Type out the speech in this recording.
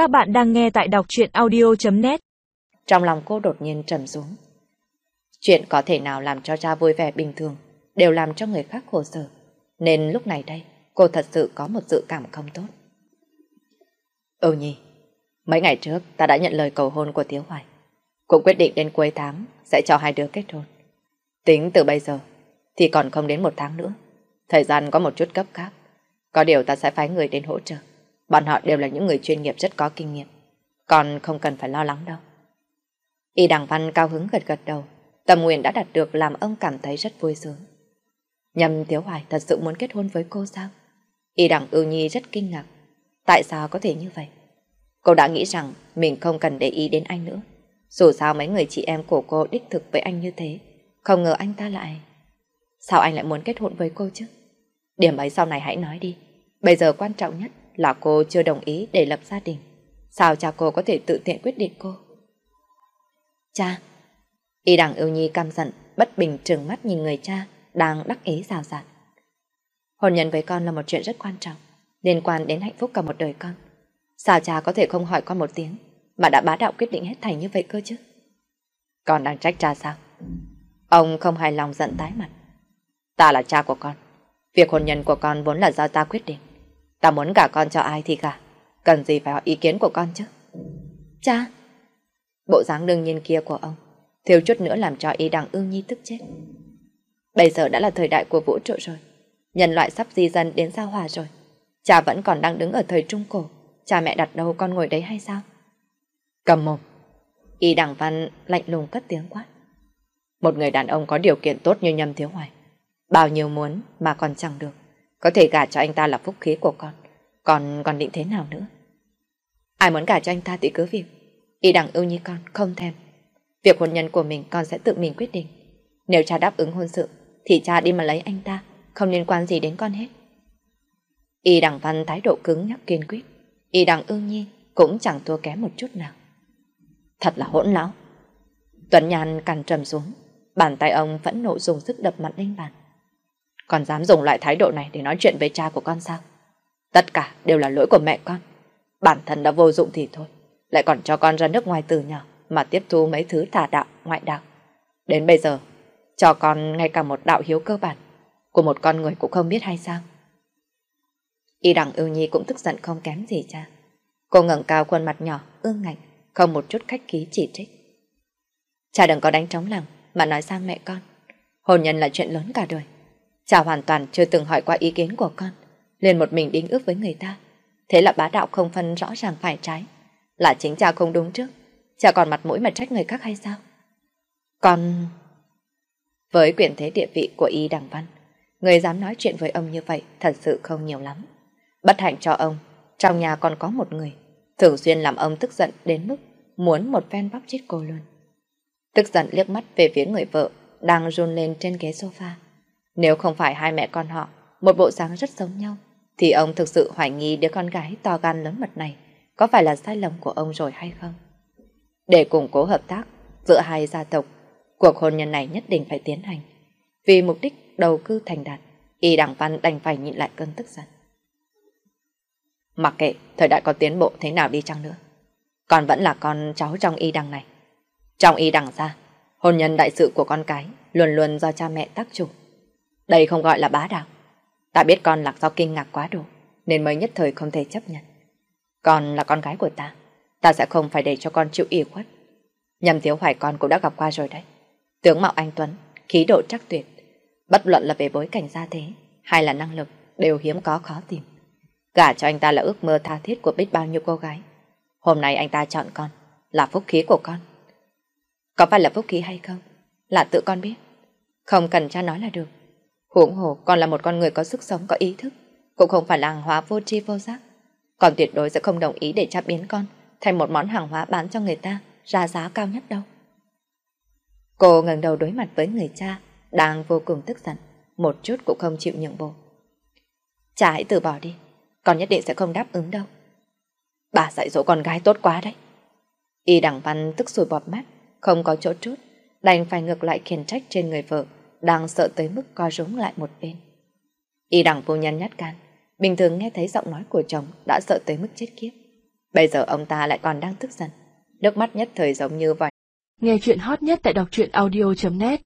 Các bạn đang nghe tại đọc truyện audio.net Trong lòng cô đột nhiên trầm xuống. Chuyện có thể nào làm cho cha vui vẻ bình thường đều làm cho người khác khổ sở. Nên lúc này đây, cô thật sự có một dự cảm không tốt. Ừ nhỉ, mấy ngày trước ta đã nhận lời cầu hôn của Tiếu Hoài. Cũng quyết định đến cuối tháng sẽ cho hai đứa kết hôn. Tính từ bây giờ thì còn không đến một tháng nữa. Thời gian có một chút cấp khác. Có điều ta sẽ phái người đến hỗ trợ. Bọn họ đều là những người chuyên nghiệp rất có kinh nghiệm. Còn không cần phải lo lắng đâu. Y Đằng Văn cao hứng gật gật đầu. Tâm nguyện đã đạt được làm ông cảm thấy rất vui sướng. Nhầm thiếu Hoài thật sự muốn kết hôn với cô sao? Y Đằng ưu nhi rất kinh ngạc. Tại sao có thể như vậy? Cô đã nghĩ rằng mình không cần để ý đến anh nữa. Dù sao mấy người chị em của cô đích thực với anh như thế. Không ngờ anh ta lại... Sao anh lại muốn kết hôn với cô chứ? Điểm ấy sau này hãy nói đi. Bây giờ quan trọng nhất là cô chưa đồng ý để lập gia đình. Sao cha cô có thể tự tiện quyết định cô? Cha! Y đằng yêu nhi căm giận, bất bình trừng mắt nhìn người cha, đang đắc ý rào rạt. Hôn nhân với con là một chuyện rất quan trọng, liên quan đến hạnh phúc cả một đời con. Sao cha có thể không hỏi con một tiếng, mà đã bá đạo quyết định hết thảy như vậy cơ chứ? Con đang trách cha sao? Ông không hài lòng giận tái mặt. Ta là cha của con. Việc hôn nhân của con vốn là do ta quyết định. Ta muốn cả con cho ai thì cả. Cần gì phải hỏi ý kiến của con chứ? Cha! Bộ dáng đương nhiên kia của ông thiếu chút nữa làm cho ý đằng ưu nhi tức chết. Bây giờ đã là thời đại của vũ trụ rồi. Nhân loại sắp di dân đến sao hòa rồi. Cha vẫn còn đang đứng ở thời trung cổ. Cha mẹ đặt đâu con ngồi đấy hay sao? Cầm mồm. Y đằng văn lạnh lùng cất tiếng quát. Một người đàn ông có điều kiện tốt như nhâm thiếu hoài. Bao nhiêu muốn mà còn chẳng được. Có thể gả cho anh ta là phúc khí của con. Còn còn định thế nào nữa? Ai muốn gả cho anh ta thì cứ việc. Y đằng ưu như con, không thèm. Việc hôn nhân của mình con sẽ tự mình quyết định. Nếu cha đáp ứng hôn sự, thì cha đi mà lấy anh ta, không liên quan gì đến con hết. Y đằng văn thái độ cứng nhắc kiên quyết. Y đằng ưu nhi cũng chẳng thua kém một chút nào. Thật là hỗn lão. Tuấn nhàn cằn trầm xuống, bàn tay ông vẫn nộ dùng sức đập mặt lên bàn. Còn dám dùng loại thái độ này để nói chuyện với cha của con sao? Tất cả đều là lỗi của mẹ con. Bản thân đã vô dụng thì thôi. Lại còn cho con ra nước ngoài từ nhỏ mà tiếp thu mấy thứ tà đạo, ngoại đạo. Đến bây giờ, cho con ngay cả một đạo hiếu cơ bản của một con người cũng không biết hay sao? Y đằng ưu nhi cũng tức giận không kém gì cha. Cô ngẩng cao khuôn mặt nhỏ, ương ngạnh, không một chút khách khí chỉ trích. Cha đừng có đánh trống lòng mà nói sang mẹ con. Hôn nhân là chuyện lớn cả đời chả hoàn toàn chưa từng hỏi qua ý kiến của con, liền một mình đính ước với người ta. Thế là bá đạo không phân rõ ràng phải trái. Là chính cha không đúng trước, cha còn mặt mũi mà trách người khác hay sao? Con... Với quyền thế địa vị của Y Đằng Văn, người dám nói chuyện với ông như vậy thật sự không nhiều lắm. Bất hạnh cho ông, trong nhà còn có một người, thường xuyên làm ông tức giận đến mức muốn một phen bóc chết cô luôn. Tức giận liếc mắt về phía người vợ đang run lên trên ghế sofa. Nếu không phải hai mẹ con họ, một bộ dáng rất giống nhau, thì ông thực sự hoài nghi đứa con gái to gan lớn mật này có phải là sai lầm của ông rồi hay không. Để củng cố hợp tác giữa hai gia tộc, cuộc hôn nhân này nhất định phải tiến hành. Vì mục đích đầu cư thành đạt, Y Đảng Văn đành phải nhịn lại cơn tức giận. Mặc kệ thời đại có tiến bộ thế nào đi chăng nữa, con vẫn là con cháu trong Y Đằng này. Trong Y Đằng ra, hôn nhân đại sự của con cái luôn luôn do cha mẹ tác chủ. Đây không gọi là bá đạo. Ta biết con là do kinh ngạc quá độ, nên mới nhất thời không thể chấp nhận. Con là con gái của ta, ta sẽ không phải để cho con chịu ủy khuất. Nhầm thiếu hoài con cũng đã gặp qua rồi đấy. Tướng mạo anh Tuấn, khí độ chắc tuyệt. Bất luận là về bối cảnh gia thế hay là năng lực đều hiếm có khó tìm. Gả cho anh ta là ước mơ tha thiết của biết bao nhiêu cô gái. Hôm nay anh ta chọn con, là phúc khí của con. Có phải là phúc khí hay không? Là tự con biết. Không cần cha nói là được. Huống hồ con là một con người có sức sống, có ý thức. Cũng không phải là hàng hóa vô tri vô giác. Còn tuyệt đối sẽ không đồng ý để cha biến con thành một món hàng hóa bán cho người ta ra giá cao nhất đâu. Cô ngẩng đầu đối mặt với người cha đang vô cùng tức giận, một chút cũng không chịu nhượng bộ. Cha hãy từ bỏ đi, con nhất định sẽ không đáp ứng đâu. Bà dạy dỗ con gái tốt quá đấy. Y đẳng văn tức sùi bọt mắt, không có chỗ chút, đành phải ngược lại khiển trách trên người vợ, đang sợ tới mức co rúm lại một bên. Y đẳng phu nhân nhát gan, bình thường nghe thấy giọng nói của chồng đã sợ tới mức chết kiếp, Bây giờ ông ta lại còn đang tức giận. Nước mắt nhất thời giống như vậy. Nghe chuyện hot nhất tại đọc truyện audio.net